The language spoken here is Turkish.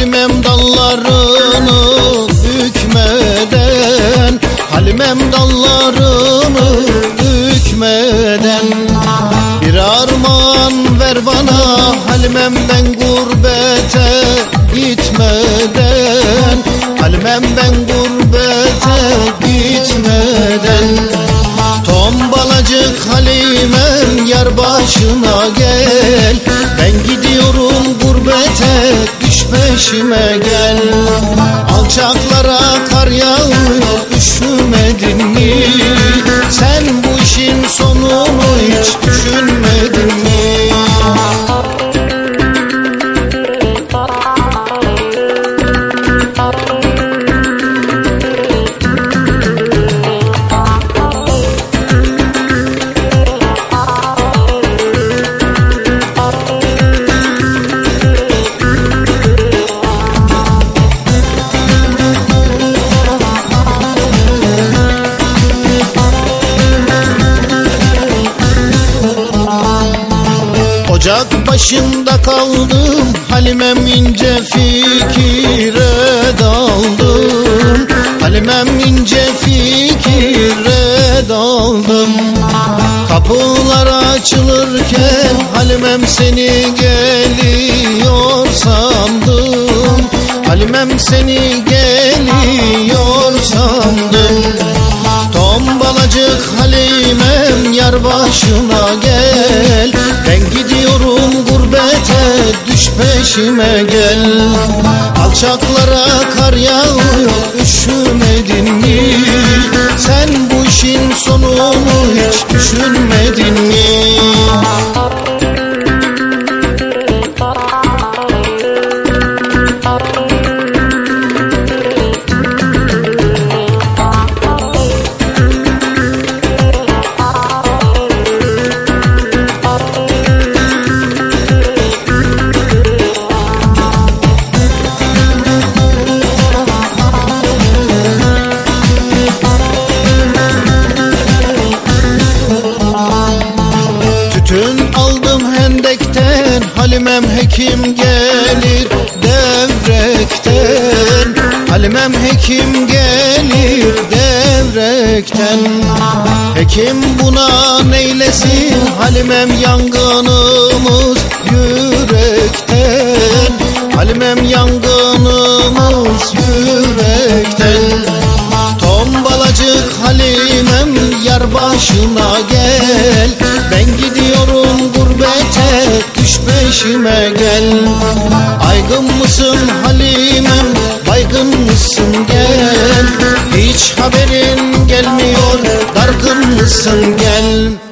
Halimem dallarını bükmeden Halimem dallarını bükmeden. Bir armağan ver bana Halimemden gurbete gitmeden. Halimemden gurbete gitmeden. Tombalacık Halimem yar başına gel. Ben gidiyorum gurbete peşime gel başında kaldım. Halimem ince fikire daldım. Halimem ince fikire daldım. Kapılar açılırken Halimem seni geliyor sandım. Halimem seni geliyor sandım. Tombalacık Halimem yar başına gel Ben gidiyorum gurbete düş peşime gel Alçaklara kar yağıyor üşümedin mi? Sen bu işin sonunu hiç düşünmedin mi? Halimem hekim gelir devrekten. Halimem hekim gelir devrekten. Hekim buna neylesin? Halimem yangınımız yürekten. Halimem yangınımız yürekten. Tombalacık Halimem yar başına gel. Ben gidiyorum gurbete peşime gel. Aygın mısın Halimem baygın mısın? Gel. Hiç haberin gelmiyor dargın mısın? Gel